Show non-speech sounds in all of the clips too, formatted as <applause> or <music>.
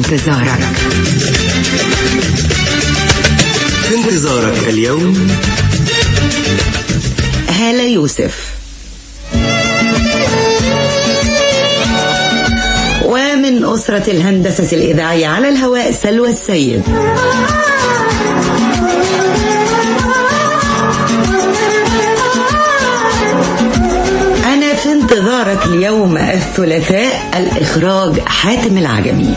انتظارك. في انتظارك اليوم. هالة يوسف. ومن أسرة الهندسة الإذاعية على الهواء سلوى السيد. انتظارك اليوم الثلاثاء الإخراج حاتم العجمي.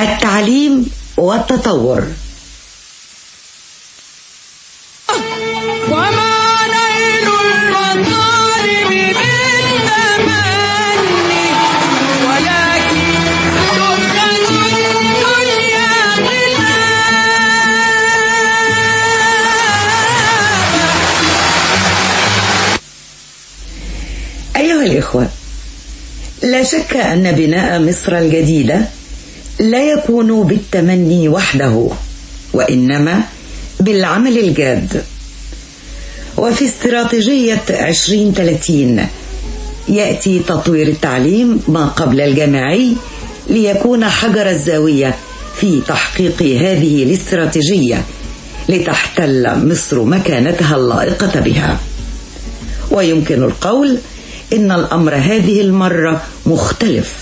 التعليم والتطور. أيها الإخوة لا شك أن بناء مصر الجديدة لا يكون بالتمني وحده وإنما بالعمل الجاد. وفي استراتيجية 2030 يأتي تطوير التعليم ما قبل الجامعي ليكون حجر الزاوية في تحقيق هذه الاستراتيجية لتحتل مصر مكانتها اللائقة بها. ويمكن القول إن الأمر هذه المرة مختلف.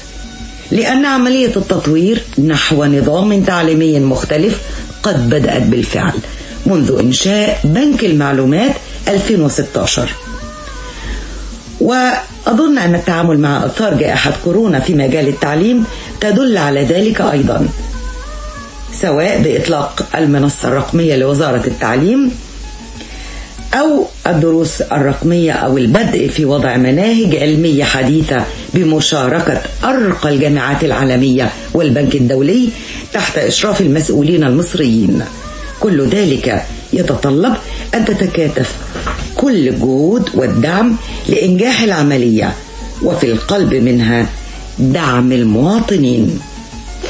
لأن عملية التطوير نحو نظام تعليمي مختلف قد بدأت بالفعل منذ إنشاء بنك المعلومات 2016 وأظن أن التعامل مع أثار جائحة كورونا في مجال التعليم تدل على ذلك أيضا سواء بإطلاق المنصة الرقمية لوزارة التعليم أو الدروس الرقمية أو البدء في وضع مناهج علمية حديثة بمشاركة أرقى الجامعات العالمية والبنك الدولي تحت إشراف المسؤولين المصريين كل ذلك يتطلب أن تتكاتف كل الجهود والدعم لإنجاح العملية وفي القلب منها دعم المواطنين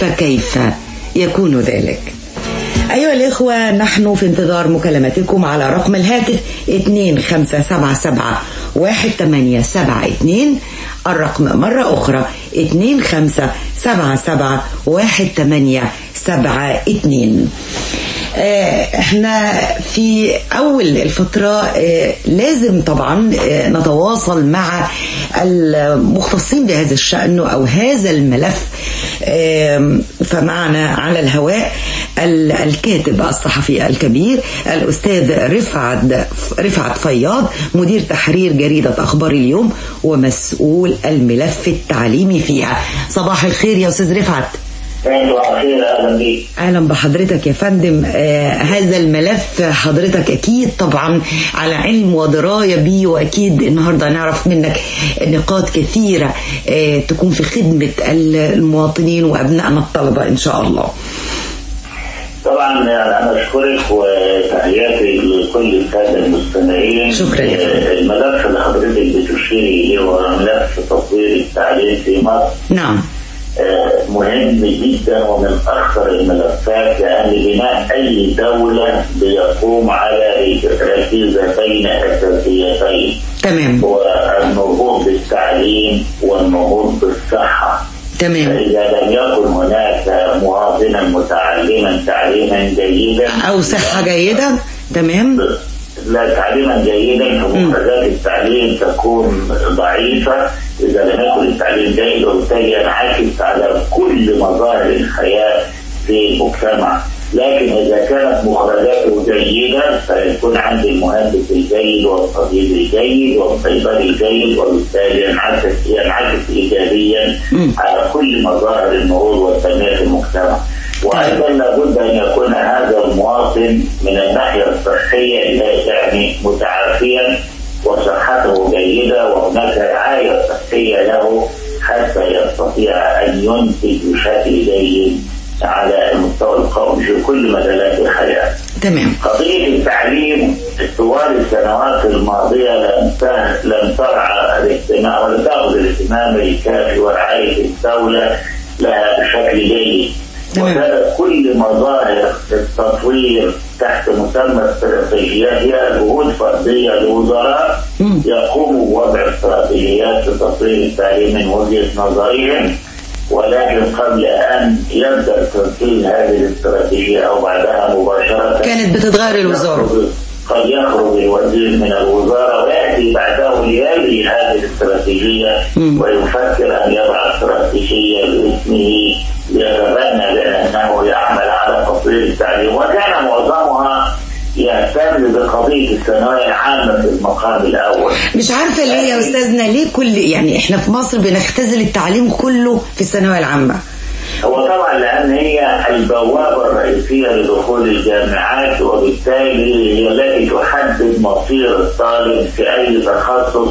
فكيف يكون ذلك؟ أيها الإخوة نحن في انتظار مكالمتكم على رقم الهاتف 2577 الرقم مرة أخرى 2577 إحنا في أول الفترة آه لازم طبعا آه نتواصل مع المختصين بهذا الشأن أو هذا الملف فمعنا على الهواء الكاتب الصحفي الكبير الأستاذ رفعت رفعت فياض مدير تحرير جريدة أخبار اليوم ومسؤول الملف التعليمي فيها. صباح الخير يا أستاذ رفعت. أهلا بحضرتك يا فندم. آه هذا الملف حضرتك أكيد طبعا على علم ودراية بيه وأكيد النهارده نعرف منك نقاط كثيرة آه تكون في خدمة المواطنين وأبنائنا الطلبة إن شاء الله. طبعا أنا أشكرك وتحياتي لكل الساده المستمعين. شكرا. الملف اللي حضرتك بتشيري إليه هو ملف تطوير التعليم في مصر. نعم. مهم جدا ومن اخطر الملفات لأن بناء أي دولة بيقوم على ركيزتين اساسيتين تمام. هو النهوض بالتعليم والنهوض بالصحة. تمام. فإذا لم يكن هناك مواطنا متعلما تعليما جيدا أو صحة جيدة. تمام. لا تعليما جيدا فمخرجات التعليم تكون ضعيفة. إذا لم يكن التعليم جيد وبالتالي ينعكس على كل مظاهر الحياة في المجتمع. لكن إذا كانت مخرجاته جيدة فيكون عندي المهندس الجيد والطبيب الجيد والصيدلي الجيد وبالتالي ينعكس ينعكس ايجابيا على كل مظاهر النهوض والتنمية في المجتمع. وأيضا لابد أن يكون هذا المواطن من الناحية الصحية يعني متعافيا وصحته جيدة وهناك رعاية صحية له حتى يستطيع أن ينتج بشكل جيد على المستوى القومي في كل مجالات الحياة. تمام قضية التعليم طوال السنوات الماضية لم لم ترعى الاهتمام ولم تأخذ الاهتمام الكافي ورعاية الدولة لها بشكل جيد. وكانت كل مظاهر التطوير تحت مسمى استراتيجيات هي جهود فردية لوزراء. يقوموا بوضع استراتيجيات لتطوير التعليم من وجهة نظرهم ولكن قبل أن يبدأ تنفيذ هذه الاستراتيجية أو بعدها مباشرة كانت بتتغير الوزارة قد يخرج الوزير من الوزارة ويأتي بعده ليلي هذه الاستراتيجية. ويفكر أن يضع استراتيجية باسمه ليتبنى بأنه يعمل على تطوير التعليم. وكان معظمها يهتم بقضية الثانوية العامة في المقام الأول. مش عارفة ليه يا أستاذنا ليه كل يعني إحنا في مصر بنختزل التعليم كله في الثانوية العامة؟ هو طبعا لأن هي البوابة الرئيسية لدخول الجامعات وبالتالي هي التي تحدد مصير الطالب في أي تخصص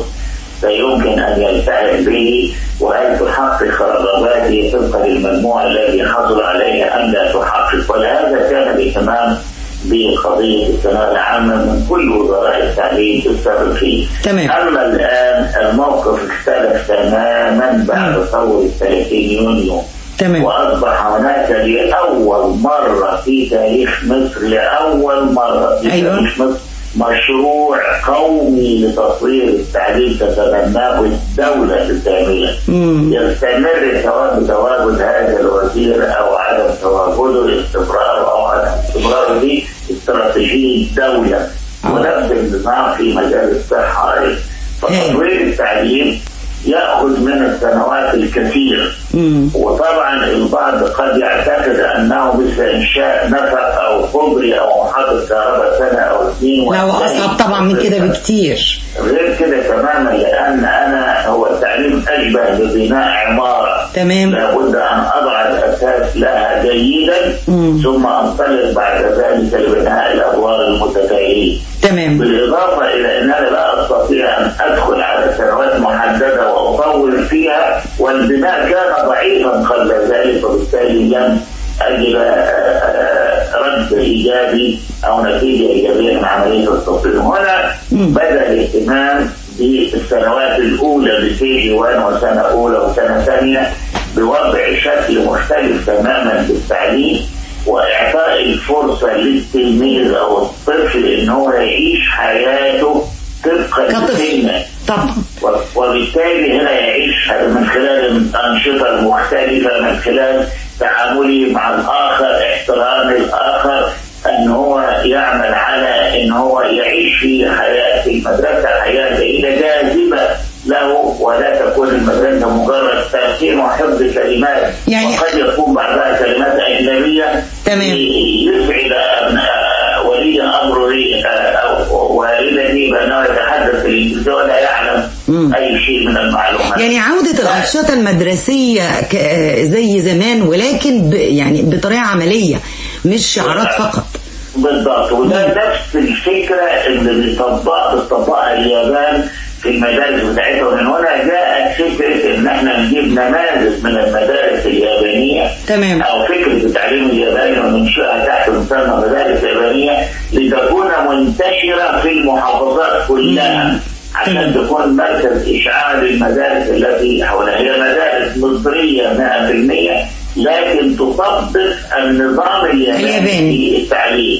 سيمكن أن يلتحق به وهل تحقق رغباته طبقا للمجموع الذي حصل عليه أم لا تحقق ولهذا كان الاهتمام بقضية الثانويه العامه من كل وزراء التعليم في السابق فيه. تمام. أما الآن الموقف اختلف تماما بعد ثورة 30 يونيو تمام واصبح هناك لاول مرة في تاريخ مصر لأول مرة في أيوة. تاريخ مصر مشروع قومي لتطوير التعليم تتبناه الدولة بالكاملة مم. يستمر سواء بتواجد هذا الوزير أو عدم تواجده استمرار أو عدم استمرار دي استراتيجية الدولة ونفس النظام في مجال الصحة أيضا. فتطوير التعليم يأخذ من السنوات الكثير. مم. وطبعا البعض قد يعتقد أنه مثل إنشاء نفق أو كوبري أو محطه كهرباء سنة أو اثنين لا وأصعب طبعا من كده بكتير. غير كده تماما لأن أنا هو التعليم أشبه ببناء عمارة. تمام. لابد أن اضع الأساس لها جيدا مم. ثم أنطلق بعد ذلك لبناء الادوار المتتاليه تمام. بالإضافة إلى أنني لا أستطيع أن أدخل على سنوات محددة وأطول فيها والبناء كان ضعيفا قبل ذلك وبالتالي لم أجد آه، آه، رد إيجابي أو نتيجة إيجابية من عملية التطوير هنا. بدأ الاهتمام بالسنوات الأولى بكي 1 وسنة أولى وسنة ثانية بوضع شكل مختلف تماما بالتعليم وإعطاء الفرصة للتلميذ أو الطفل إن هو يعيش حياته طبقا كطفل طبعا وبالتالي هنا يعيش من خلال الأنشطة المختلفة من خلال تعامله مع الآخر احترام الآخر أن هو يعمل على إن هو يعيش في حياة في المدرسة حياة جيدة جاذبة له ولا تكون المدرسة مجرد تلقين وحفظ كلمات. يعني- وقد يكون بعضها كلمات أجنبية تمام. يسعد ولي أمره والدتي بأنه يتحدث الانجليزيه ولا يعلم مم. أي شيء من المعلومات. يعني عودة الأنشطة المدرسية زي زمان ولكن ب يعني بطريقة عملية مش شعارات فقط. بالضبط. وده نفس الفكرة اللي بيطبق بتطبقها اليابان في المدارس بتاعتهم من هنا جاءت فكرة إن إحنا نجيب نماذج من المدارس اليابانية تمام. أو فكرة التعليم الياباني وننشئها تحت مسمى مدارس يابانية لتكون منتشرة في المحافظات كلها. عشان تكون مركز اشعاع للمدارس التي حولها. هي مدارس مصرية 100% لكن تطبق النظام الياباني. في التعليم.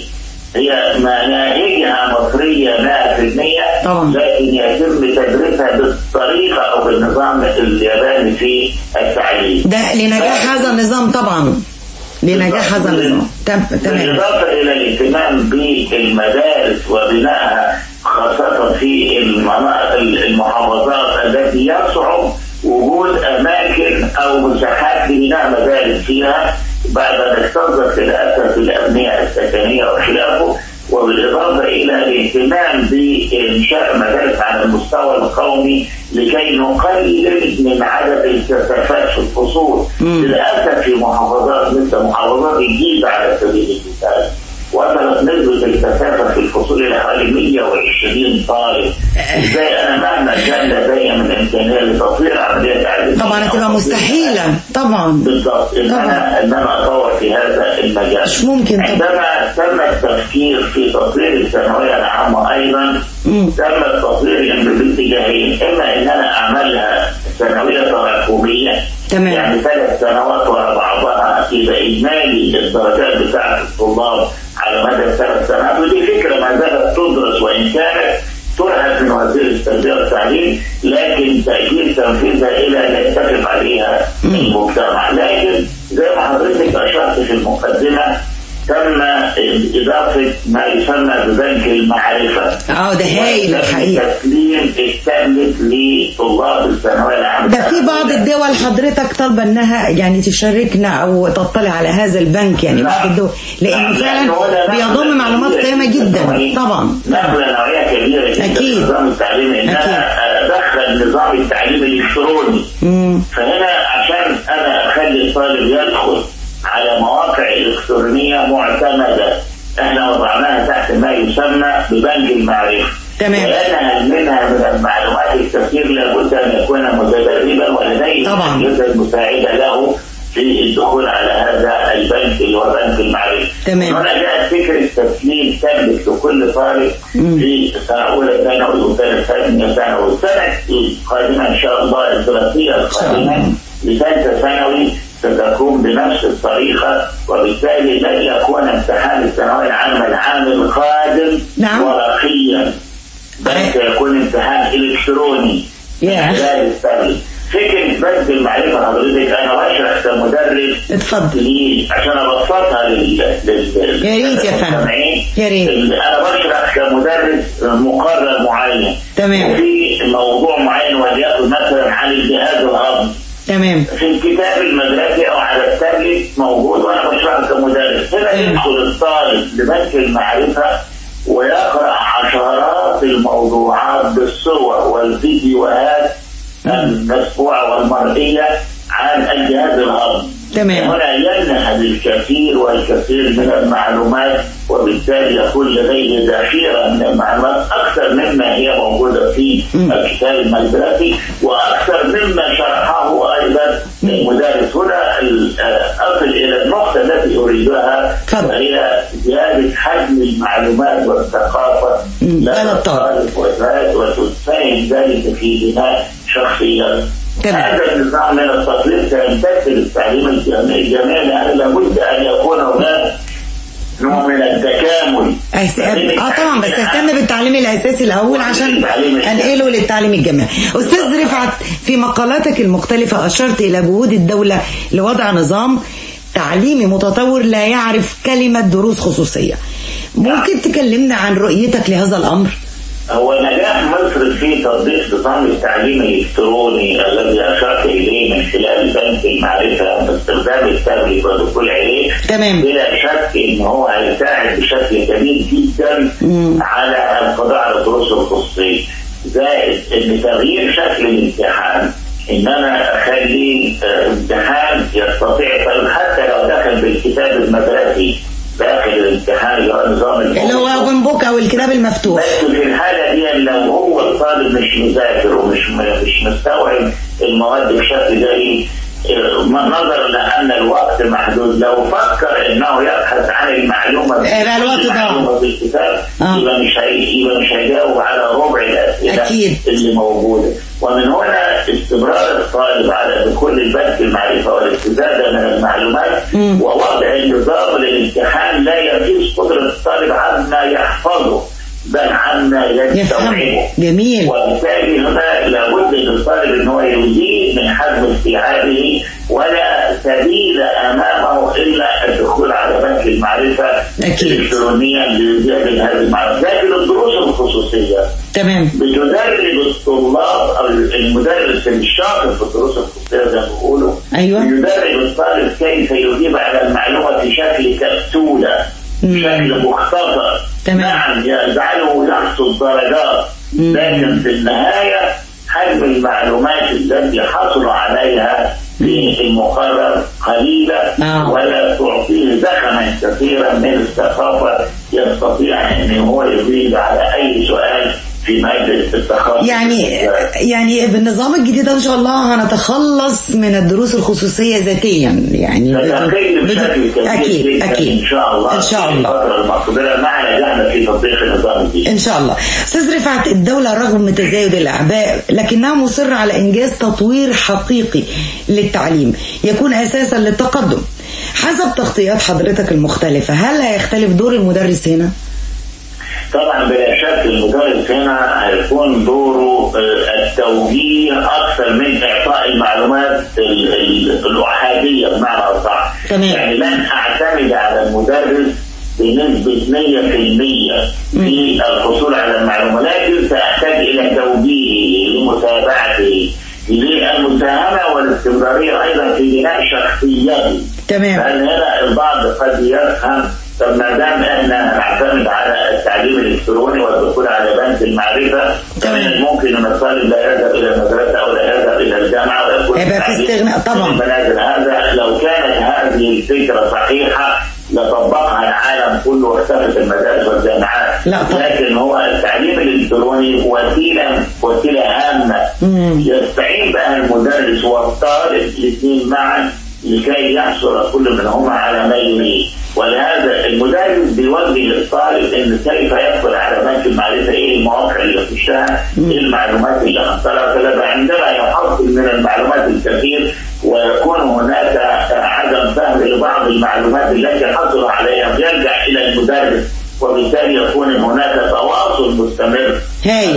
هي مناهجها مصرية 100% طبعا. لكن يتم تدريسها بالطريقة أو بالنظام الياباني في التعليم. ده لنجاح هذا النظام طبعا. لنجاح هذا النظام بالإضافة إلى الاهتمام بالمدارس وبنائها خاصة في المحافظات التي يصعب وجود أماكن أو مساحات لبناء مدارس فيها بعد أن اكتظت للأسف الأبنية السكنية وخلافه وبالإضافة إلى الاهتمام بإنشاء مدارس على المستوى القومي لكي نقلل من عدد الكثافات في الفصول للأسف في محافظات مثل محافظات الجيزة على سبيل المثال. وصلت نسبة الكثافة في الفصول إلى حوالي 120 طالب إزاي أنا مهما كان لدي من إمكانية لتطوير عملية تعليمية طبعا هتبقى مستحيلة طبعا بالضبط إن أنا إن أنا أطور في هذا المجال مش ممكن طبعا. عندما تم التفكير في تطوير الثانوية العامة أيضا مم. تم التطوير باتجاهين إما إن أنا أعملها ثانوية تراكمية تمام. يعني ثلاث سنوات ورا بعضها يبقى اجمالي الدرجات بتاعة الطلاب على مدى الثلاث سنوات ودي فكرة ما زالت تدرس وإن كانت طرحت من وزير التربيه والتعليم لكن تاجيل تنفيذها إلى أن يتفق عليها المجتمع. لكن زي ما حضرتك أشرت في المقدمة تم اضافه ما يسمى ببنك المعرفة. آه ده هايل الحقيقة تسليم التابلت لطلاب الثانوية العامة. ده في بعض الدول حضرتك طالبه انها يعني تشاركنا أو تطلع على هذا البنك يعني بعض الدول. لأنه فعلا بيضم معلومات قيمة جدا. طبعا. نقله نوعيه كبيره جدا أكيد. النظام التعليمي إن أنا أدخل نظام التعليم الإلكتروني. مم. فهنا عشان أنا أخلي الطالب يدخل على مواقع إلكترونية معتمدة إحنا وضعناها تحت ما يسمى ببنك المعرفة تمام. لأن منها من المعلومات الكثير لابد أن يكون متدربا ولديه طبعا. المساعدة له في الدخول على هذا البنك اللي هو بنك المعرفة. تمام. هنا جاءت فكره تسليم تابلت لكل طالب في سنه اولى ثانوي وثانيه ثانية ثانوي والسنة القادمه إن شاء الله الدراسيه القادمة لثالثه ثانوي ستكون بنفس الطريقة وبالتالي لن يكون امتحان الثانوية العامة العام القادم نعم. ورقيا بل سيكون امتحان إلكتروني ياه. خلال التابلت. فكره بنك المعرفه حضرتك أنا بشرح كمدرس اتفضل؟ عشان ابسطها لل لل يا ريت يا فندم. يا ريت. أنا بشرح كمدرس مقرر معين تمام. في موضوع معين وليكن مثلا عن الجهاز الهضمي تمام. في الكتاب المدرسي أو على التابلت موجود وأنا بشرحه كمدرس هنا. يدخل الطالب لبنك المعرفة ويقرأ عشرات الموضوعات بالصور والفيديوهات المسموعه والمرئية عن الجهاز الهضمي. تمام. هنا ينهب الكثير والكثير من المعلومات وبالتالي يكون لديه ذخيرة من المعلومات أكثر مما هي موجودة في الكتاب المدرسي وأكثر مما شرحه أيضا المدرس هنا ال- اصل إلى النقطة التي أريدها تفضل. وهي زيادة حجم المعلومات. لدى على الطالب. وتساهم ذلك في بناء شخصيته تمام. هذا النظام من التطوير سيمتثل التعليم الجامعي الجامعي يعني لابد أن يكون هناك نوع من التكامل. آه طبعا بس اهتم بالتعليم الأساسي الأول عشان أنقله للتعليم الجامعي. أستاذ رفعت في مقالاتك المختلفة أشرت إلى جهود الدولة لوضع نظام تعليمي متطور لا يعرف كلمة دروس خصوصية. ممكن تكلمنا عن رؤيتك لهذا الأمر؟ هو نجاح مصر في تطبيق نظام التعليم الإلكتروني الذي أشرت إليه من خلال بنك المعرفة باستخدام التابلت والدخول عليه. تمام. بلا شك إن هو هيساعد بشكل كبير جدا على القضاء على الدروس الخصوصية. زائد إن تغيير شكل الامتحان ان أنا أخلي آه، امتحان يستطيع حتى لو دخل بالكتاب المدرسي. داخل الامتحان اللي هو نظام اللي هو بوك أو الكتاب المفتوح بس في الحالة دي لو هو الطالب مش مذاكر ومش مش مستوعب المواد بشكل جيد آه، نظرا لأن الوقت محدود لو فكر إنه يبحث عن المعلومة يبقى الوقت ضاع. آه. يبقى مش مش هيجاوب على ربع الأسئلة أكيد. اللي موجودة ومن هنا استمرار الطالب على دخول البنك المعرفة والاستزادة من المعلومات ووضع النظام للامتحان لا يقيس قدرة الطالب عما يحفظه بل عما يستوعبه. جميل. وبالتالي هنا لابد للطالب إن هو يزيد من حجم استيعابه ولا سبيل امامه إلا الدخول على بنك المعرفة أكيد. الكترونيا لزياده هذه المعرفة. لكن الدروس الخصوصية. تمام. بتدرب الطلاب المدرس الشاطر في الدروس الخصوصية زي ما بيقولوا. أيوة. يدرب الطالب كيف يجيب على المعلومة في شكل كبسوله بشكل مختصر. تمام. نعم يجعله يحصل درجات لكن في النهاية حجم المعلومات التي حصل عليها في المقرر قليلة آه. ولا تعطيه زخما كثيرا من الثقافة يستطيع أن هو يجيب على أي سؤال في مجلس التخصص. يعني يعني بالنظام الجديد إن شاء الله هنتخلص من الدروس الخصوصية ذاتيا يعني بشكل أكيد أكيد إن شاء الله. إن شاء الله. الفترة المقبلة مع نجاحنا في تطبيق النظام الجديد. إن شاء الله. أستاذ رفعت الدولة رغم تزايد الأعباء لكنها مصرة على إنجاز تطوير حقيقي للتعليم يكون أساسا للتقدم. حسب تغطيات حضرتك المختلفة هل هيختلف دور المدرس هنا؟ طبعا بلا شك المدرس هنا هيكون دوره آه، التوجيه أكثر من إعطاء المعلومات ال- ال- الأحادية بمعنى أصح. تمام. يعني لن أعتمد على المدرس بنسبة 100% في الحصول على المعلومات لكن سأحتاج إلى توجيهه لمتابعته للمساهمة والاستمرارية أيضا في بناء شخصيته. تمام. لأن هنا البعض قد يفهم طب ما دام إحنا نعتمد على التعليم الإلكتروني والدخول على بنك المعرفة تمام. فمن الممكن ان الطالب لا يذهب إلى المدرسة أو لا يذهب إلى الجامعة ويكون هيبقى في استغناء طبعا. هذا لو كانت هذه الفكرة صحيحة لطبقها العالم كله واختفت المدارس والجامعات لا طبعا. لكن هو التعليم الإلكتروني وسيلة وسيلة هامة. يستعين بها المدرس والطالب الاثنين معا لكي يحصل كل منهما على ما يريد ولهذا المدرس بيوجه الطالب ان كيف يدخل على بنك المعرفة إيه المواقع اللي يخشها إيه المعلومات اللي حصلها كذا عندما يحصل من المعلومات الكثير ويكون هناك عدم فهم لبعض المعلومات التي حصل عليها يرجع إلى المدرس وبالتالي يكون هناك تواصل مستمر.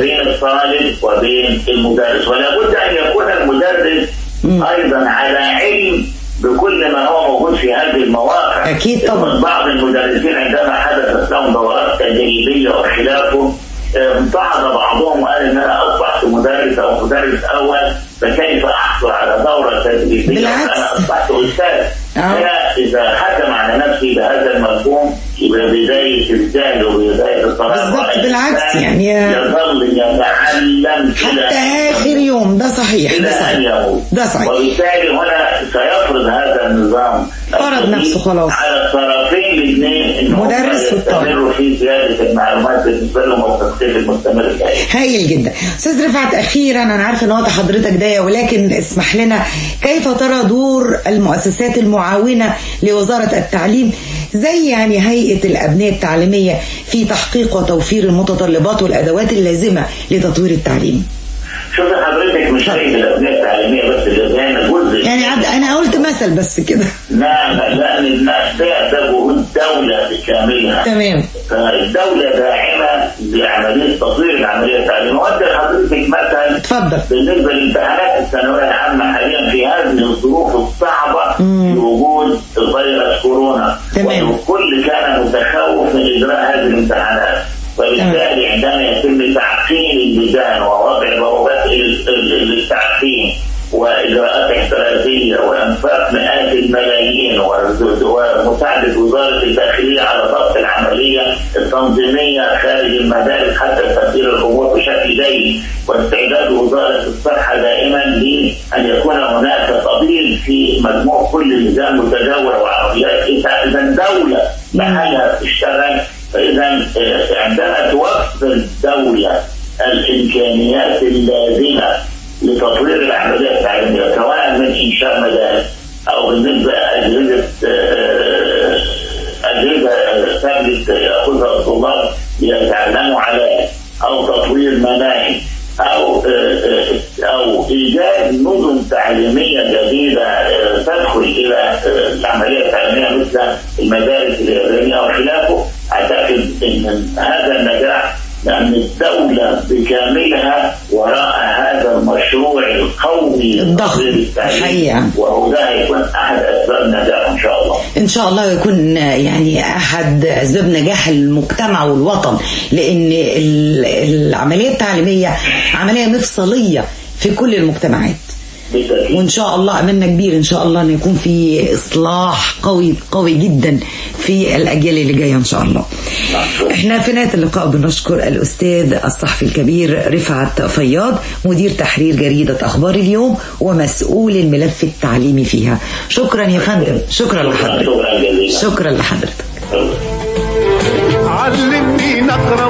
بين الطالب وبين المدرس. ولا بد أن يكون المدرس أيضا على علم بكل ما هو موجود في هذه المواقع أكيد طبعاً. بعض المدرسين عندما حدثت لهم دورات تدريبيه وخلافه آه، امتعض بعضهم وقال ان أنا أصبحت مدرس أو مدرس أول فكيف أحصل على دورة تدريبية بالعكس. وأنا أصبحت أستاذ آه. هنا إذا حكم على نفسه بهذا المفهوم يبقى بدايه الجهل وبدايه الطلاق بالظبط، بالعكس، يعني- يظل يتعلم حتى آخر يوم ده صحيح ده صحيح ده صحيح وبالتالي هنا سيفرض هذا النظام فرض نفسه خلاص. على الطرفين الاثنين إن مدرس والطالب. في زيادة المعلومات بالنسبة لهم والتثقيف المستمر. هايل جدا أستاذ رفعت أخيرا أنا عارفة إن وقت حضرتك ضيق ولكن اسمح لنا كيف ترى دور المؤسسات المعاونه لوزارة التعليم زي يعني هيئة الأبنية التعليمية في تحقيق وتوفير المتطلبات والأدوات اللازمة لتطوير التعليم. شوف حضرتك مش هيئه الأبنية التعليمية بس اللي هنا جزء يعني عد مثل بس كده. نعم لأن الناس ده جهود الدولة بكاملها. تمام. فالدولة داعمة لعملية تطوير العملية التعليميه وانت حضرتك مثلا اتفضل. بالنسبة لامتحانات الثانوية العامة حاليا في هذه الظروف الصعبة في وجود فيروس كورونا. تمام. والكل كان متخوف من إجراء هذه الامتحانات. وبالتالي عندما يتم تعقيم اللجان ووضع بوابات للتعقيم وإجراءات إحترازية وإنفاق مئات الملايين وز- ومساعدة وزارة الداخلية على ضبط العملية التنظيمية خارج المدارس حتى تسير الأمور بشكل جيد. واستعداد وزارة الصحة دائما لأن يكون هناك طبيب في مجموع كل اللجان متجاوره وعربيات. إذا دولة بحالها تشتغل فإذا آه، عندما توفر الدولة الإمكانيات اللازمه لتطوير العملية التعليمية سواء من إنشاء مدارس أو بالنسبة أجهزة آه، أجهزة آه، ثابت يأخذها الطلاب ليتعلموا عليها أو تطوير مناهج أو آه، آه، أو إيجاد نظم تعليمية جديدة آه، تدخل إلى آه، العملية التعليمية مثل المدارس اليابانيه وخلافه. أعتقد إن هذا النجاح لأن الدولة بكاملها وراء هذا المشروع القومي الضخم. حقيقة. وهو ده هيكون أحد أسباب نجاحه إن شاء الله إن شاء الله يكون يعني أحد أسباب نجاح المجتمع والوطن لأن ال- العملية التعليمية عملية مفصلية في كل المجتمعات وإن شاء الله املنا كبير. إن شاء الله ان يكون في إصلاح قوي قوي جدا في الأجيال اللي جاية إن شاء الله. إحنا في نهاية اللقاء بنشكر الأستاذ الصحفي الكبير رفعت فياض مدير تحرير جريدة أخبار اليوم ومسؤول الملف التعليمي فيها. شكرا يا فندم. شكرا. لحضرتك. شكرا لحضرتك. علمني نقرا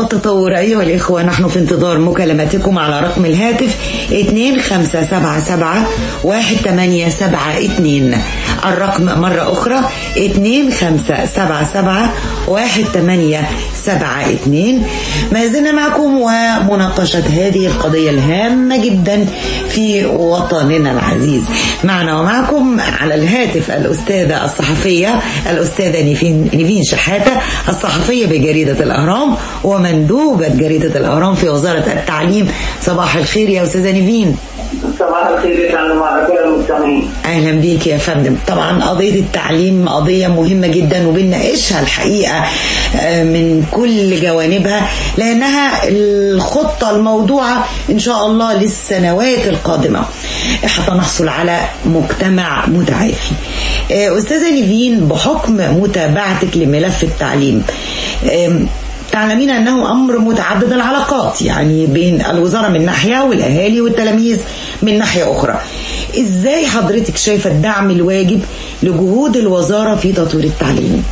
والتطور. أيها الإخوة نحن في انتظار مكالمتكم على رقم الهاتف 2577 1872 الرقم مرة أخرى 2577 1872 ما زلنا معكم ومناقشة هذه القضية الهامة جدا في وطننا العزيز. معنا ومعكم على الهاتف الأستاذة الصحفية الأستاذة نيفين, نيفين شحاتة الصحفية بجريدة الأهرام ومندوبة جريدة الأهرام في وزارة التعليم. صباح الخير يا أستاذة نيفين. صباح الخير يا المستمعين أهلا بيك يا فندم. طبعا قضية التعليم قضية مهمة جدا وبنناقشها الحقيقة آه، من كل جوانبها لأنها الخطة الموضوعة إن شاء الله للسنوات القادمة. حتى نحصل على مجتمع متعافي. آه، أستاذة نيفين بحكم متابعتك لملف التعليم تعلمين أنه أمر متعدد العلاقات يعني بين الوزارة من ناحية والأهالي والتلاميذ من ناحية أخرى إزاي حضرتك شايفة الدعم الواجب لجهود الوزارة في تطوير التعليم؟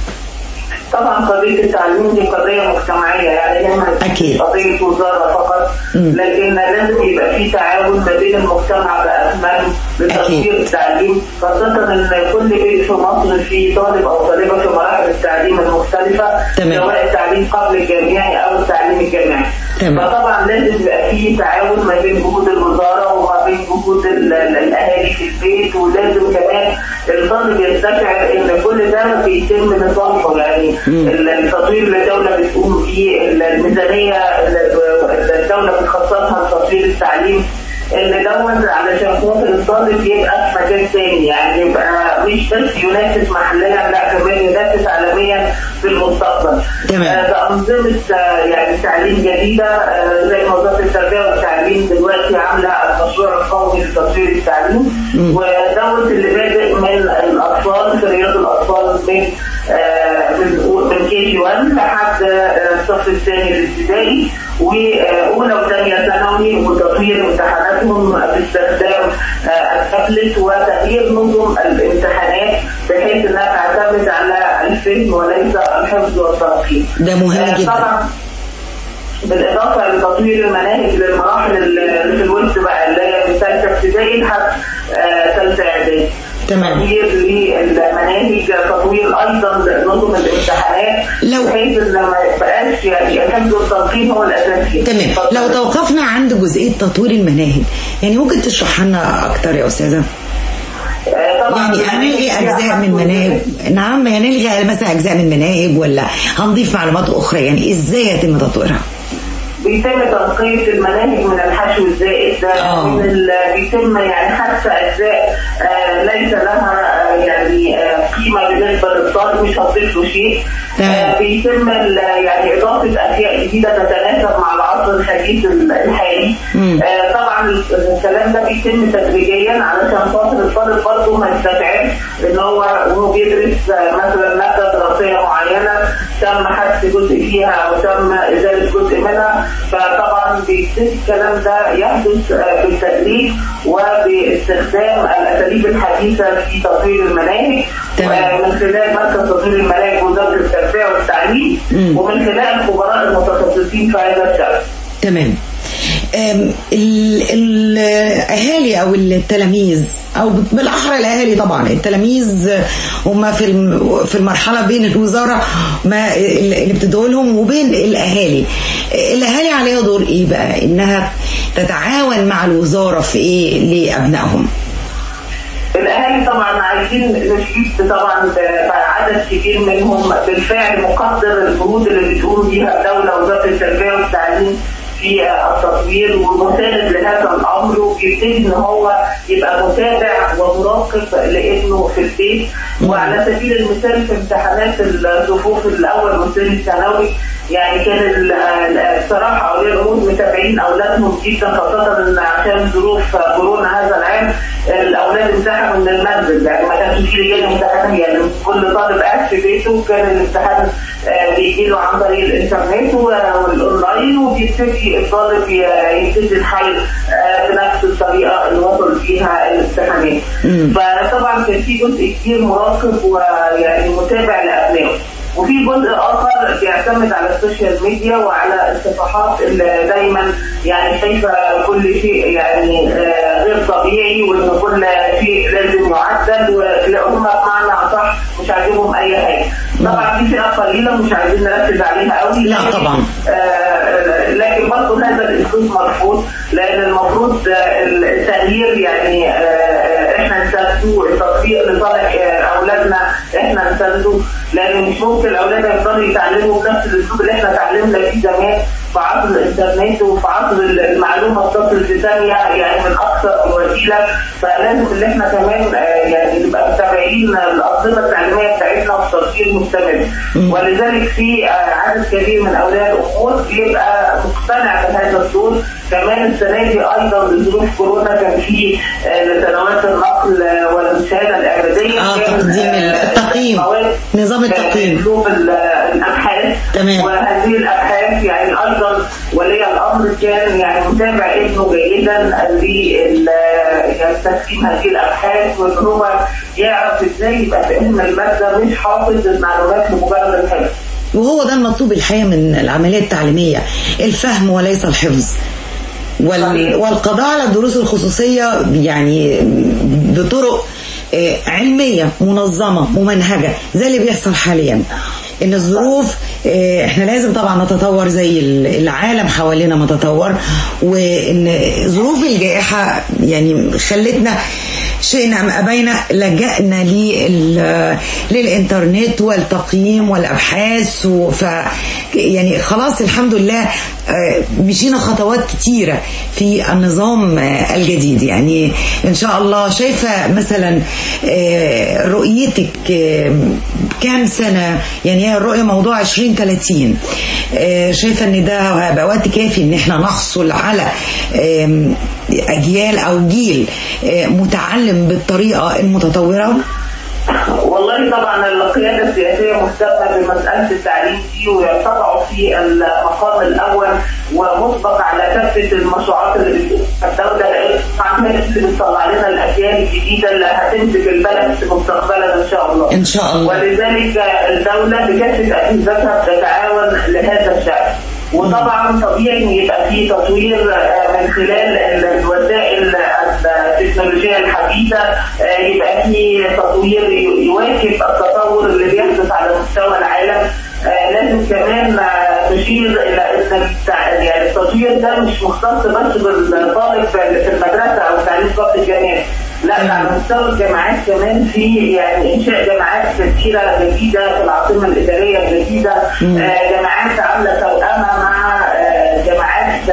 طبعا قضية التعليم دي قضية مجتمعية يعني هي ما أكيد. قضية وزارة فقط لكن لازم يبقى في تعاون ما بين المجتمع بأكمله لتطوير. التعليم خاصة إن كل بيت في مصر فيه طالب أو طالبة في مراحل التعليم المختلفة تمام. سواء التعليم قبل الجامعي أو التعليم الجامعي تمام. فطبعا لازم يبقى في تعاون ما بين جهود الوزارة وما بين جهود ال- ال- الأهالي في البيت ولازم كمان الطالب يستشعر إن كل ده بيتم لصالحه يعني ال- التطوير اللي الدولة بتقوم بيه ال- الميزانية اللي الدولة بتخصصها لتطوير التعليم ان دوت علشان خاطر الطالب يبقى في مكان تاني يعني يبقى مش بس ينافس محليا لا كمان ينافس عالميا في المستقبل. تمام. آه، بأنظمة آه، يعني تعليم جديدة آه، زي ما وزارة التربية والتعليم دلوقتي عاملة المشروع القومي لتطوير التعليم ودوت اللي بادئ من الأطفال في رياض الأطفال من من من كي جي 1 لحد آه، الصف الثاني الابتدائي واولى وثانيه ثانوي وتطوير امتحاناتهم باستخدام آه، التابلت وتغيير نظم الامتحانات بحيث أنها تعتمد على الفهم وليس الحفظ والتلقين. ده مهم آه، جدا. طبعا بالإضافة لتطوير المناهج للمراحل اللي في الوسط بقى اللي هي من ثالثه ابتدائي لحد ثالثه إعدادي. تمام. تطوير للمناهج تطوير أيضا نظم الامتحانات لو- بحيث إن ما يبقاش يعني الحفظ والتلقين هو الاساس فيه. تمام. لو توقفنا عند جزئية تطوير المناهج يعني ممكن تشرح لنا أكتر يا أستاذة آه، يعني هنلغي أجزاء من مناهج نعم هنلغي مثلا أجزاء من مناهج ولا هنضيف معلومات أخرى يعني إزاي يتم تطويرها بيتم تنقية المناهج من الحشو الزائد ده. آه. من بيتم يعني حذف أجزاء آه، ليس لها آه، يعني آه، قيمة بالنسبة للطالب مش هتضيف له شيء. بيتم يعني إضافة أشياء جديدة تتناسب مع العصر الحديث ال- الحالي. طبعا الكلام ده بيتم تدريجيا علشان خاطر الطالب برضه ما يستشعرش إن هو وهو بيدرس مثلا مادة دراسية معينة تم حذف جزء فيها أو تم إزالة جزء منها فطبعا بيبتدي الكلام ده يحدث آه، بالتدريج وباستخدام الأساليب الحديثة في تطوير المناهج تمام. ومن خلال مركز تطوير المناهج وزارة التربية والتعليم. ومن خلال الخبراء المتخصصين في هذا الشأن. تمام الأهالي أو التلاميذ أو بالأحرى الأهالي طبعا. التلاميذ هم في في المرحلة بين الوزارة ما اللي بتدعو لهم وبين الأهالي. الأهالي عليها دور إيه بقى؟ إنها تتعاون مع الوزارة في إيه لأبنائهم. الأهالي طبعا عايزين نشيد طبعا بعدد كبير منهم. بالفعل مقدر الجهود اللي بتقوم بيها الدولة وزاره التربية والتعليم في التطوير ومساند لهذا الأمر وبيبتدي إن هو يبقى متابع ومراقب لابنه في البيت. وعلى سبيل المثال في امتحانات الصفوف الأول والثاني الثانوي يعني كان ال- ال- الصراحة أولياء الأمور متابعين اولادهم جدا خاصة إن عشان ظروف كورونا هذا العام الأولاد امتحنوا من المنزل. يعني ما كانش في لجان امتحان يعني كل طالب قاعد في بيته كان الامتحان آه، بيجي له عن طريق الإنترنت و- والأونلاين وبيبتدي الطالب يبتدي الحل آه، بنفس الطريقة اللي وصل فيها الامتحانات فطبعا كان في جزء كبير مراقب ويعني متابع لأبنائه. وفي جزء آخر بيعتمد على ال social media وعلى الصفحات اللي دايما يعني شايفة كل شيء يعني آه، غير طبيعي وان كل شيء لازم يعدل وهم بمعنى اصح مش عاجبهم أي حاجة. طبعا في فئة قليلة مش عايزين نركز عليها قوي لا طبعا. آه، لكن برضه هذا الاسلوب مرفوض لأن المفروض آه، التغيير يعني آه، إحنا نسانده التطبيق آه، اولادنا إحنا نسانده لأن مش ممكن الأولاد يفضلوا يتعلموا بنفس الأسلوب اللي إحنا اتعلمنا فيه زمان في عصر الإنترنت وفي عصر المعلومة بتصل في ثانية يعني من أكثر وسيلة فلازم إن إحنا كمان آه، يعني نبقى متابعين الأنظمة التعليمية بتاعتنا وتطوير مستمر. ولذلك في آه، عدد كبير من اولياء الأمور بيبقى مقتنع بهذا الدور. كمان السنة دي أيضا لظروف كورونا كان في آه، لسنوات النقل والمشاهده الإعدادية. آه تقديم التقييم نظام التقييم. الأبحاث تمام. وهذه الأبحاث يعني أيضا ولي الأمر كان يعني متابع ابنه جيدا لتسليم هذه الأبحاث وإن هو يعرف إزاي يبقى فاهم المادة مش حافظ المعلومات لمجرد الحفظ وهو ده المطلوب الحقيقة من العملية التعليمية الفهم وليس الحفظ وال... والقضاء على الدروس الخصوصية يعني بطرق آه، علمية منظمة ممنهجه زي اللي بيحصل حاليا. إن الظروف آه، إحنا لازم طبعا نتطور زي ال- العالم حوالينا ما تطور. وإن ظروف الجائحة يعني خلتنا شئنا أم أبينا لجأنا لل- للإنترنت والتقييم والأبحاث. وف يعني خلاص الحمد لله مشينا خطوات كتيرة في النظام آه، الجديد. يعني إن شاء الله شايفة مثلا آه، رؤيتك آه، كام سنة؟ يعني هي الرؤية موضوع 20 30 آه، شايفة إن ده هيبقى وقت كافي إن إحنا نحصل على آم، أجيال أو جيل متعلم بالطريقة المتطورة؟ والله طبعا القيادة السياسية مهتمة بمسألة التعليم دي ويرتفعوا في المقام الأول ومسبق على كافة المشروعات اللي الدولة اللي بتطلع لنا الأجيال الجديدة اللي هتمسك البلد مستقبلا إن شاء الله. إن شاء الله ولذلك الدولة بكافة أجهزتها بتتعاون لهذا الشأن وطبعا طبيعي يبقى في تطوير من خلال التكنولوجية الحديثة آه، يبقى في تطوير يواكب التطور اللي بيحدث على مستوى العالم. آه، لازم كمان آه، تشير إلى إن يعني التطوير ده مش مختص بس بالطالب في المدرسة أو تعليم فقط الجامعي لا على مستوى الجامعات كمان في يعني إنشاء جامعات كثيره جديدة في العاصمة الإدارية الجديدة. جامعات عاملة توأمة مع جامعات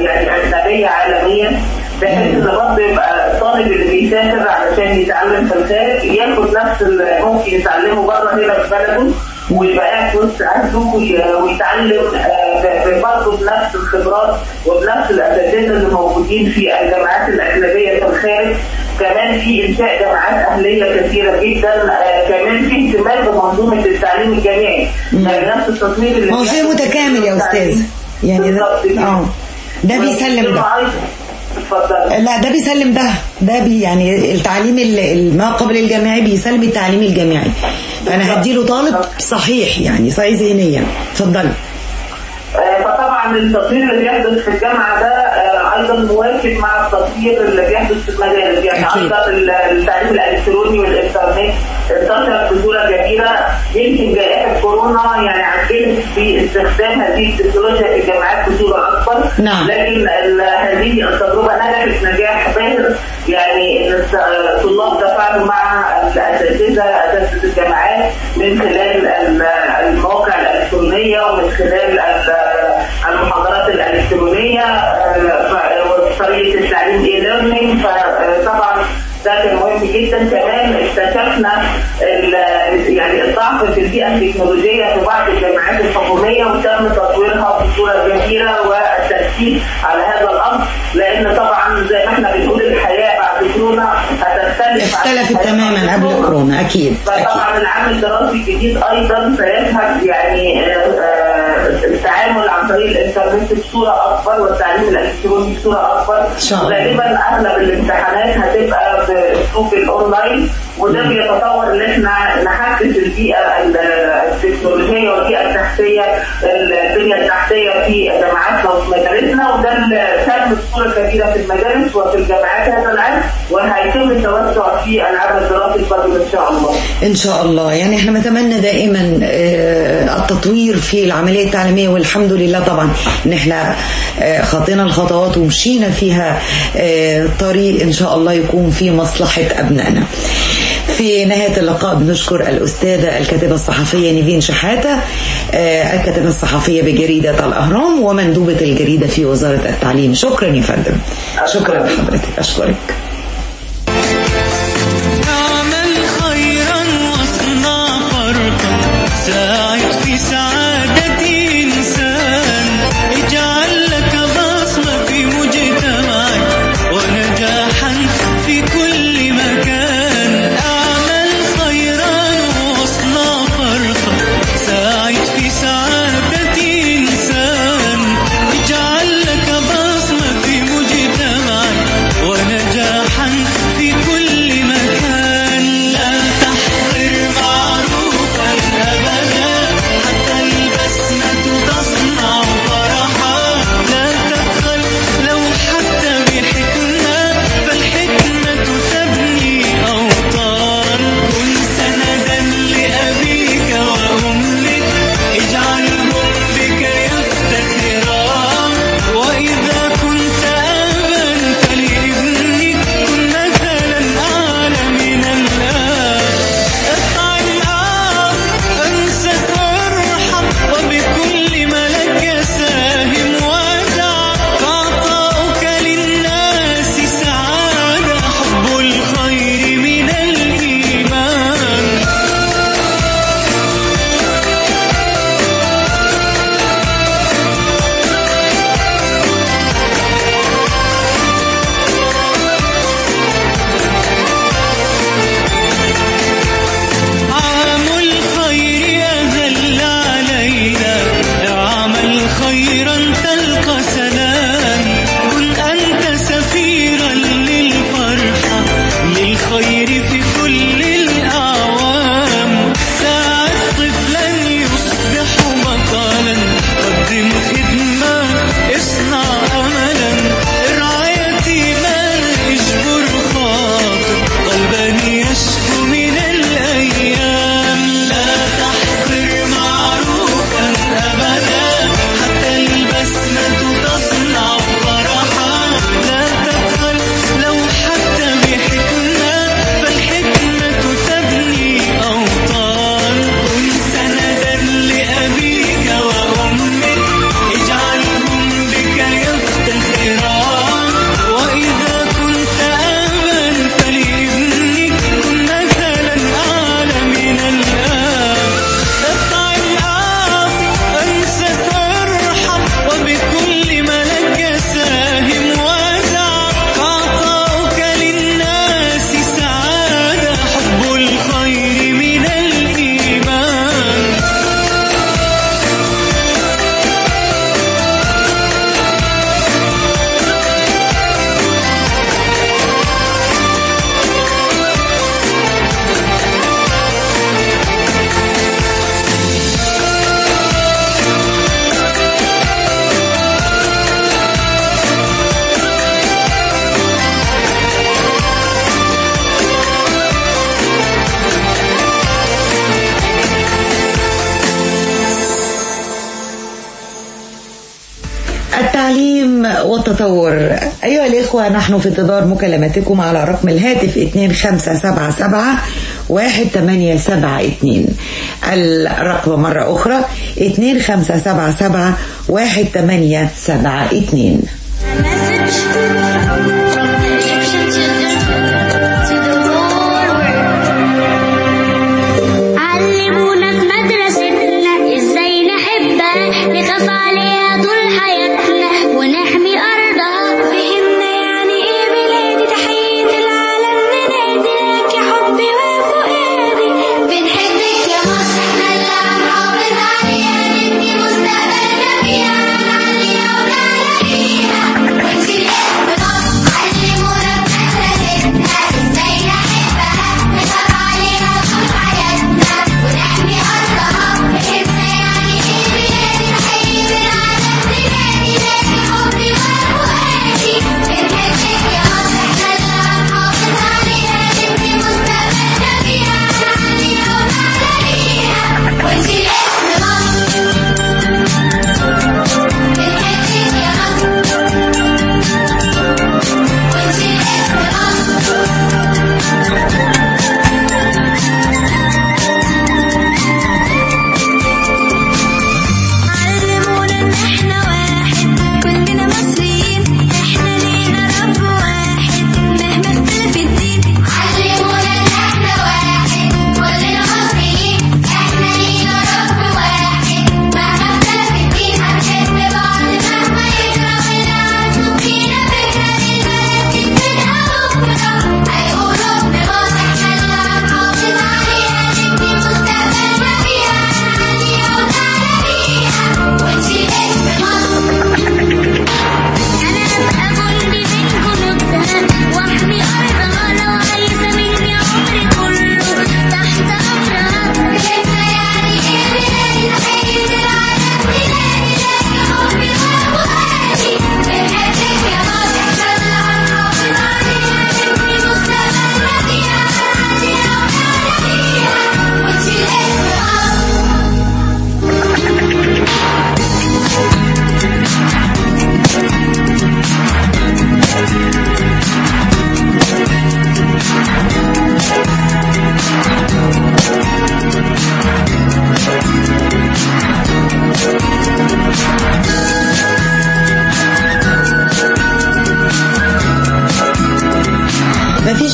يعني أجنبية عالميا بحيث إن برضه يبقى الطالب اللي بيسافر علشان يتعلم في الخارج ياخد نفس اللي ممكن يتعلمه بره هنا في بلده ويبقى قاعد في وسط اهله وي- ويتعلم آه، برضه بنفس الخبرات وبنفس الاساتذه اللي موجودين في الجامعات الاجنبيه في الخارج كمان في انشاء جامعات اهليه كثيره جدا آه، كمان في اهتمام بمنظومه التعليم الجامعي نفس التصوير اللي في متكامل يا. أستاذ يعني ده. آه ده بيسلم ده اتفضل. لا ده بيسلم ده ده بي يعني التعليم ال- ال- ما قبل الجامعي بيسلم التعليم الجامعي. فأنا هديله طالب صحيح يعني صحيح ذهنيا. اتفضلي. آه، فطبعا التطوير اللي بيحدث في الجامعة ده أيضا مواكب مع التطوير اللي بيحدث في المدارس يعني ال- التعليم الإلكتروني والإنترنت. انتشر بصوره كبيره يمكن جائحة كورونا يعني عجلت في استخدام هذه التكنولوجيا في الجامعات بصوره أكبر. نعم. لكن هذه التجربة نجحت نجاح باهر. يعني إن الطلاب تفاعلوا مع الأساتذة اساتذه الجامعات من خلال ال- المواقع الإلكترونية ومن خلال ال- المحاضرات الإلكترونية. وطريقه التعليم اي ليرنينج فطبعا ده كان مهم جدا كمان. اكتشفنا يعني الضعف في البيئة التكنولوجية في بعض الجامعات الحكومية وتم تطويرها بصورة كبيره والتركيز على هذا الأمر. لأن طبعا زي ما إحنا بنقول الحياة بعد كورونا هتختلف اختلفت تماما قبل كورونا. أكيد فطبعا العام الدراسي الجديد أيضا سيشهد يعني آه، آه، التعامل عن طريق الإنترنت بصورة أكبر والتعليم الإلكتروني بصورة أكبر. غالبا أغلب الامتحانات هتبقى باسلوب الأونلاين وده بيتطور إن إحنا نحدث البيئة ال- التكنولوجية والبيئة التحتيه البنية التحتيه في جامعاتنا وفي مدارسنا وده اللي بصورة كبيرة في المدارس وفي الجامعات هذا العام وهيتم التوسع في العام الدراسي القادم إن شاء الله. إن شاء الله يعني إحنا نتمنى دائما آه، التطوير في العملية التعليمية والحمد لله طبعا إن إحنا آه، خطينا الخطوات ومشينا فيها آه، طريق إن شاء الله يكون في مصلحة أبنائنا. في نهاية اللقاء بنشكر الأستاذة الكاتبة الصحفية نيفين شحاتة آه، الكاتبة الصحفية بجريدة الأهرام ومندوبة الجريدة في وزارة التعليم. شكرا يا فندم. شكرا. لحضرتك أشكرك. والتطور أيها الإخوة نحن في انتظار مكالماتكم على رقم الهاتف 2577 1872 الرقم مرة أخرى 2577 1872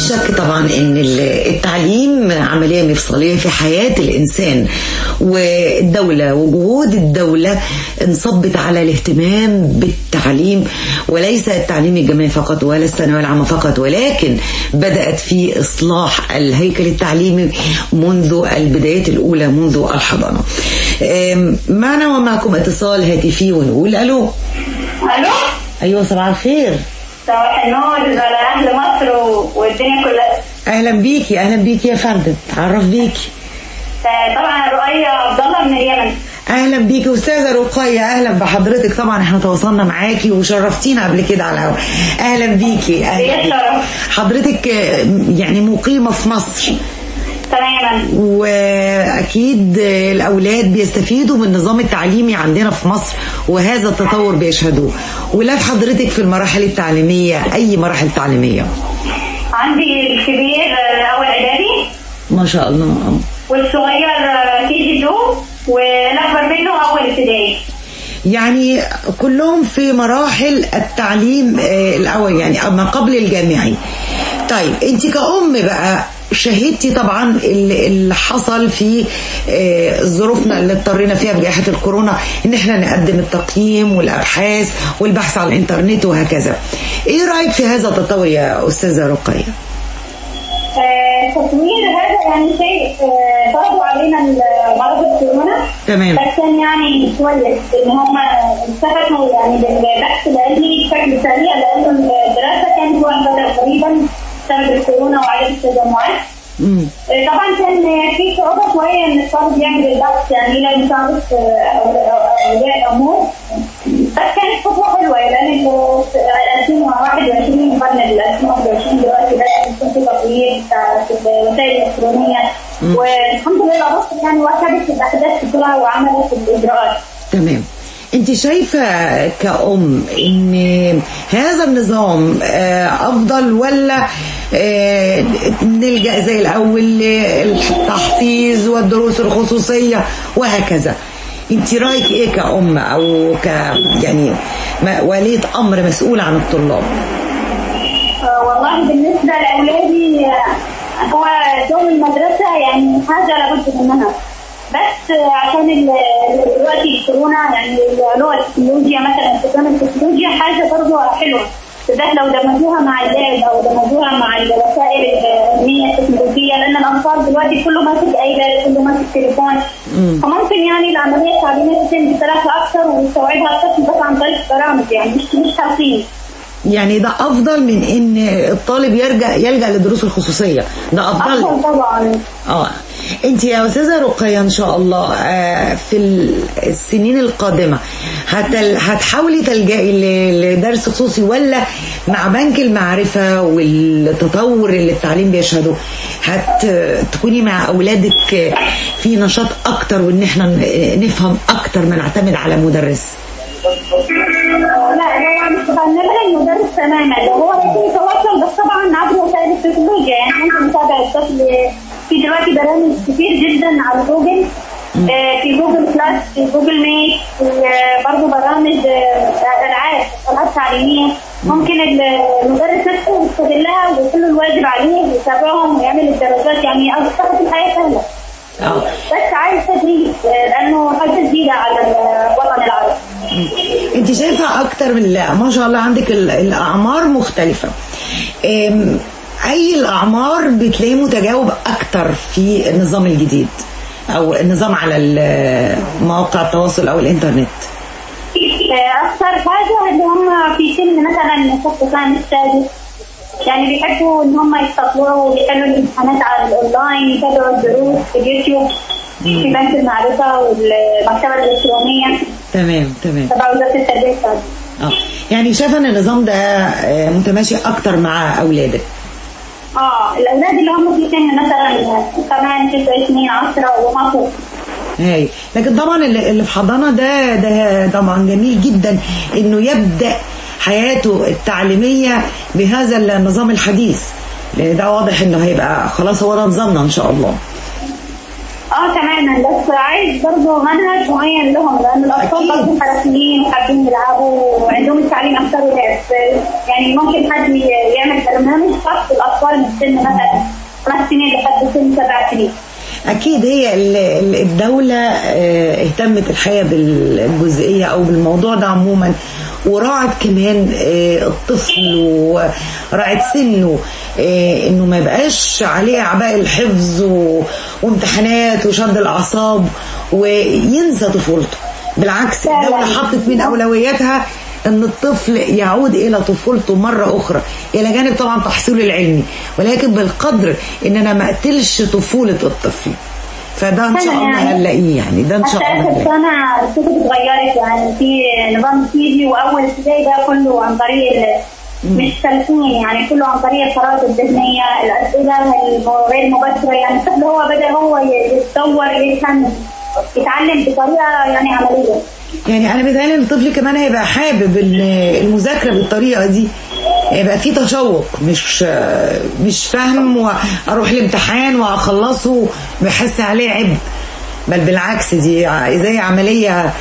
شك طبعا إن ال- التعليم عمليه مفصلية في حياة الإنسان والدولة وجهود الدولة انصبت على الاهتمام بالتعليم وليس التعليم الجامعي فقط ولا الثانوية العامة فقط ولكن بدأت في إصلاح الهيكل التعليمي منذ البدايات الأولى منذ الحضانة. معنا ومعكم اتصال هاتفي ونقول ألو. ألو؟ أيوه صباح الخير. صباح النور على أهل مصر والدنيا كلها. أهلا بيكي أهلا بيكي يا فندم. تعرف بيكي. طبعا رؤية عبد الله من اليمن. أهلا بيكي. أستاذة رقية أهلا بحضرتك. طبعا إحنا تواصلنا معاكي وشرفتينا قبل كده على الهوا أهلا بيكي أهلا بيكي. حضرتك آه، يعني مقيمة في مصر. تماما واكيد آه، الاولاد بيستفيدوا من النظام التعليمي عندنا في مصر وهذا التطور بيشهدوه. ولاد حضرتك في المراحل التعليمية أي مراحل تعليمية؟ عندي الكبير آه، أول إعدادي. ما شاء الله. والصغير كي جي 2 والأكبر منه أول ابتدائي. يعني كلهم في مراحل التعليم آه، الأول يعني ما قبل الجامعي. طيب انت كأم بقى شهدتي طبعا اللي حصل في آه، ظروفنا اللي اضطرينا فيها بجائحة الكورونا إن إحنا نقدم التقييم والأبحاث والبحث على الإنترنت وهكذا. إيه رأيك في هذا التطور يا أستاذة رقية؟ آه، تطوير هذا يعني شيء آه، فرضوا علينا ال- مرض الكورونا. تمام. بس كان يعني كويس إن هم استفادوا يعني بالبحث العلمي بشكل سريع لأن الدراسة كانت تقريبا بسبب الكورونا وعدد التجمعات. آه، طبعا كان في صعوبة شوية إن الطالب يعمل البحث يعني إلى مساعده آه، أو- اولياء الأمور بس كانت خطوة حلوة لأن ال- 2021 مقارنه بال 2021 دلوقتي ده يكون في تطوير في الوسائل الالكترونيه والحمد لله مصر يعني واخدت الأحداث بسرعة وعملت الإجراءات. تمام. انت شايفة كأم إن هذا النظام آه، أفضل ولا آه، نلجأ زي الأول للتحفيظ والدروس الخصوصية وهكذا؟ انت رأيك إيه كأم أو ك يعني ولية أمر مسؤول عن الطلاب؟ آه، والله بالنسبة لأولادي هو دوم المدرسة يعني حاجة لابد منها. بس عشان دلوقتي الكورونا يعني اللي هو التكنولوجيا مثلا استخدام التكنولوجيا حاجة برضه حلوة. بالذات لو دمجوها مع اللاب أو دمجوها مع الوسائل العلمية التكنولوجية لأن الأطفال دلوقتي كله ماسك أيباد كله ماسك تليفون. فممكن يعني العملية التعليمية تتم بصراحة أكثر ويستوعبها الطفل بس عن طريق البرامج يعني مش مش تلقين يعني ده أفضل من إن الطالب يرجع يلجأ للدروس الخصوصية. ده أفضل. أفضل طبعا. آه. انت يا استاذه رقيه ان شاء الله آه، في السنين القادمة. هتحاولي تلجئي لدرس خصوصي ولا مع بنك المعرفة والتطور اللي التعليم بيشهده؟ هتكوني مع أولادك في نشاط أكتر وإن إحنا نفهم أكتر ما نعتمد على مدرس. لا مش متجنبا المدرس تماما. هو لازم يتواصل بس طبعا عبر وسائل التكنولوجيا. يعني ممكن نتابع الطفل في دلوقتي برامج كتير جدا على جوجل. آه، في Google Class في Google Meet برضه برامج آه، ألعاب ألعاب تعليمية. ممكن المدرس نفسه يستغلها ويقول له الواجب عليه ويتابعهم ويعمل الدرجات يعني اعتقد الحياة سهله بس عايز تدريب آه، لأنه حاجة جديدة على الوطن العربي أنت شايفة أكتر من لا. ما شاء الله عندك ال- الأعمار مختلفة. أي الأعمار بتلاقيه متجاوب أكتر في النظام الجديد أو النظام على مواقع التواصل أو الإنترنت؟ أكثر حاجة اللي هم في سن مثلا ست سنة السادس يعني بيحبوا إن هم يستطلعوا ويحلوا الامتحانات على الأونلاين يتابعوا الدروس في اليوتيوب في بنك المعرفة والمكتبة الإلكترونية. تمام تمام. تبع وزارة التربية والتعليم آه. يعني شايفة إن النظام ده آه، متماشي أكتر مع أولادك؟ آه الأولاد اللي هم في سن مثلا كمان تسع سنين 10 وما فوق. هاي. لكن طبعا اللي في حضانة ده ده طبعا جميل جدا إنه يبدأ حياته التعليمية بهذا النظام الحديث. ده واضح إنه هيبقى خلاص هو ده نظامنا إن شاء الله. آه تماما. بس عايز برضه منهج معين لهم لأن الأطفال أكيد. برضه حرفيين وحابين يلعبوا وعندهم التعليم أكثر ولعب. يعني ممكن حد يعمل برنامج خاص بالأطفال من سن مثلا خمس سنين لحد سن سبع سنين. أكيد هي ال- ال- الدولة آه، اهتمت الحقيقة بالجزئية أو بالموضوع ده عموما. وراعت كمان آه، الطفل وراعت سنه آه، إنه ما يبقاش عليه أعباء الحفظ وامتحانات وشد الأعصاب وينسى طفولته. بالعكس الدولة حطت من أولوياتها إن الطفل يعود إلى طفولته مرة أخرى إلى جانب طبعا تحصيله العلمي ولكن بالقدر إن أنا ما أقتلش طفولة الطفل. فده إن شاء الله هنلاقيه يعني ده إن شاء حتى الله اخر هنلاقيه. سنه الكتب اتغيرت يعني في نظام كيجي وأول ابتدائي ده كله عن طريق مش تلقين يعني كله عن طريق الخرائط الذهنيه الأسئلة غير مباشرة يعني <laughs> الطفل هو بدأ هو يتطور يفهم يتعلم بطريقة يعني عملية. يعني أنا بيتهيألي إن الطفل كمان هيبقى حابب ال- المذاكرة بالطريقة دي يبقى في تشوق مش مش فهم وأروح الامتحان وأخلصه بحس عليه عبء. بل بالعكس دي زي عملية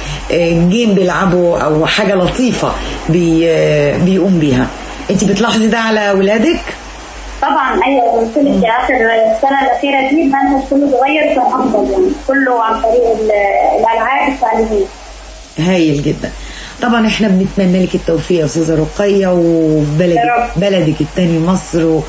جيم بيلعبوا أو حاجة لطيفة بي بيقوم بيها. أنت بتلاحظي ده على اولادك طبعا أيوه قلت في اخر السنة الأخيرة دي المنهج كله اتغير كان افضل يعني كله عن طريق ال- الألعاب التعليمية. هايل جدا طبعا إحنا بنتمنى لك التوفيق يا أستاذة رقية وبلدك. بلدك التاني مصر.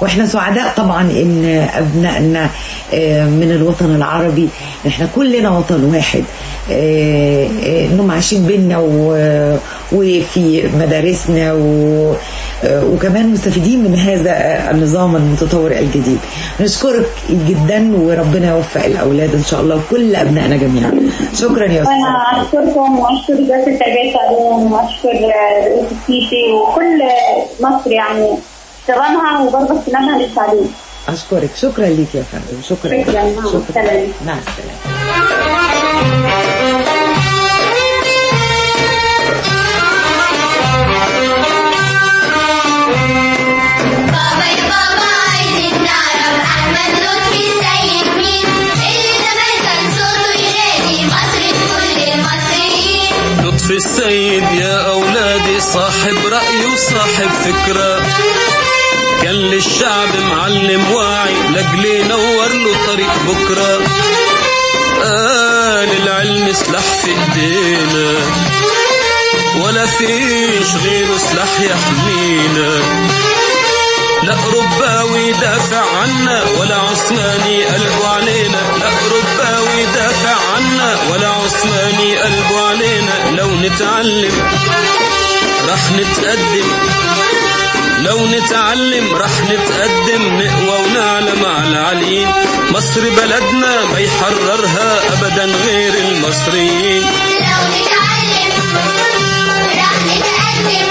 وإحنا سعداء طبعا إن أبنائنا آه، من الوطن العربي. إحنا كلنا وطن واحد. آه، آه، إنهم عايشين بينا وفي مدارسنا و... وكمان مستفيدين من هذا النظام المتطور الجديد. نشكرك جدا وربنا يوفق الأولاد إن شاء الله وكل أبنائنا جميعا. شكرا يا أستاذة. وأنا رقية. أشكركم وأشكر وزاره التربيه وأشكر وكل مصر يعني. احترامها وبرضه اهتمامها للتعليم. أشكرك. شكرا ليك يا فندم. شكرا. شكرا. مع السيد يا أولادي صاحب رأي وصاحب فكرة. كان للشعب معلم واعي. لاجل ينور له طريق بكرة. قال العلم سلاح في ايدينا ولا فيش غيره سلاح يحمينا. لا رباوي دافع عنا ولا عثماني قلبه علينا. لا رباوي دافع عنا ولا عثماني قلبه علينا. لو نتعلم راح نتقدم. لو نتعلم راح نتقدم نقوى ونعلى مع العاليين مصر بلدنا ما يحررها ابدا غير المصريين. لو نتعلم نتقدم.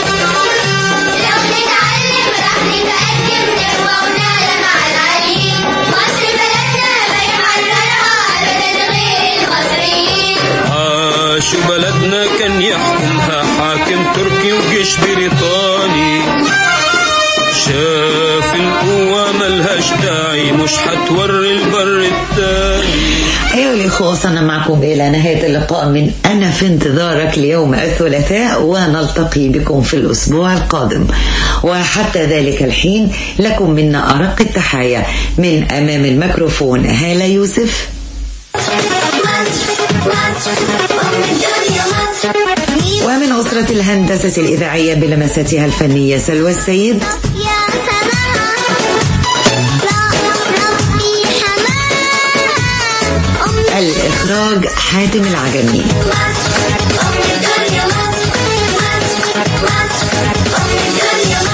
لو نتعلم راح نتقدم نقوى مع العالمين مصر بلدنا ما يحررها أبدا غير المصريين. عاشوا بلدنا كان يحكمها؟ حاكم تركي وجيش بريطاني. شاف القوة ملهاش داعي مش هتوري البر التاني أيها الأخوة وصلنا معكم إلى نهاية اللقاء من أنا في انتظارك ليوم الثلاثاء ونلتقي بكم في الأسبوع القادم. وحتى ذلك الحين لكم منا أرق التحايا من أمام الميكروفون. هالة يوسف. ومن أسرة الهندسة الإذاعية بلمساتها الفنية سلوى السيد. الإخراج حاتم العجمي.